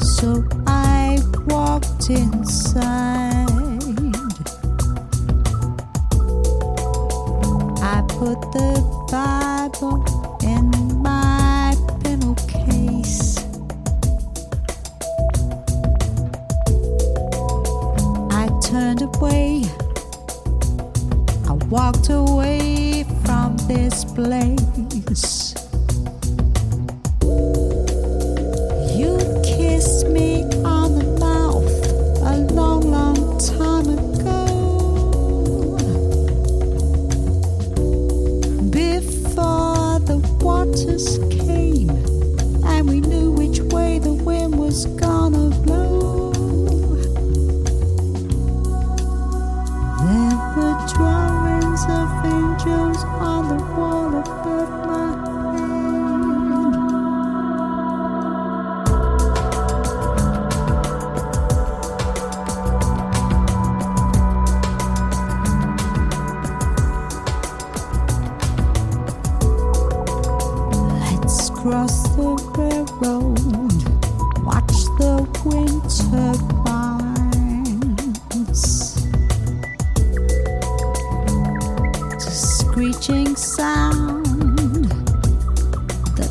So I walked inside. I put the Bible in my pillow case. I turned away. I walked away from this place. Let's cross the railroad, watch the wind turbines. To screeching sound, the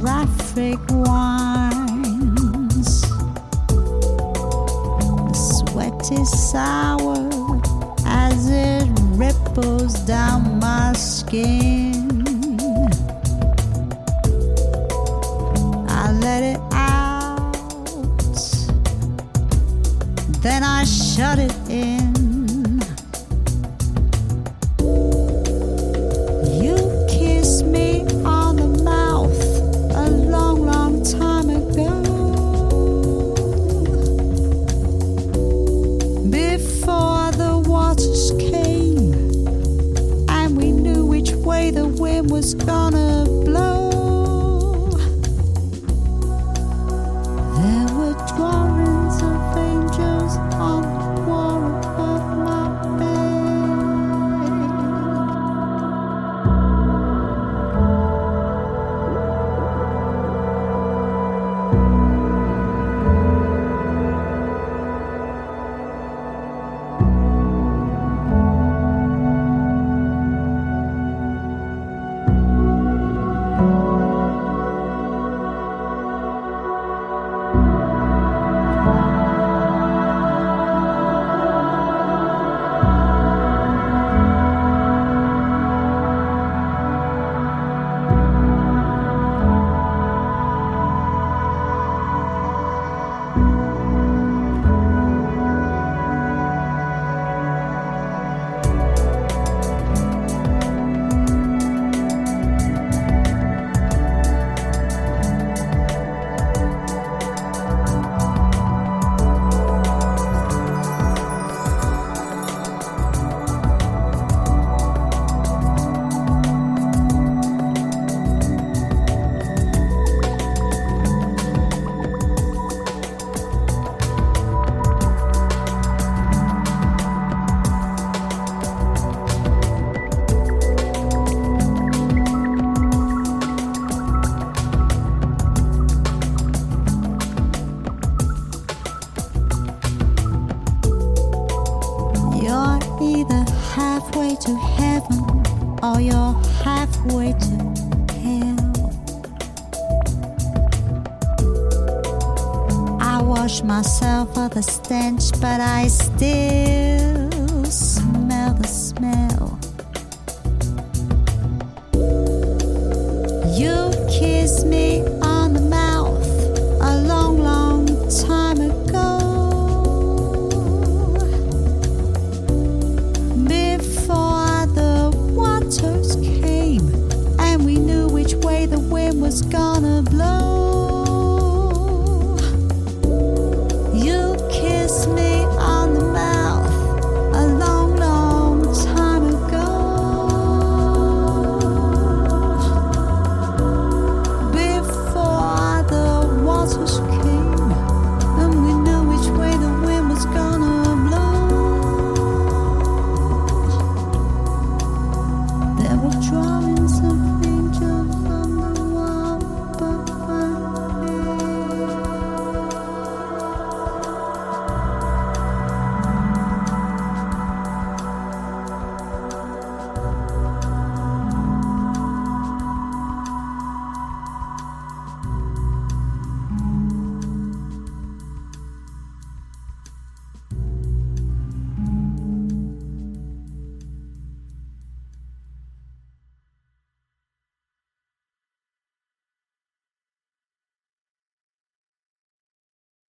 traffic whines. The sweat is sour as it ripples down my skin. Shut it in. Halfway to heaven or you're halfway to hell. I wash myself of the stench, but I still smell the smell. You kiss me was blow.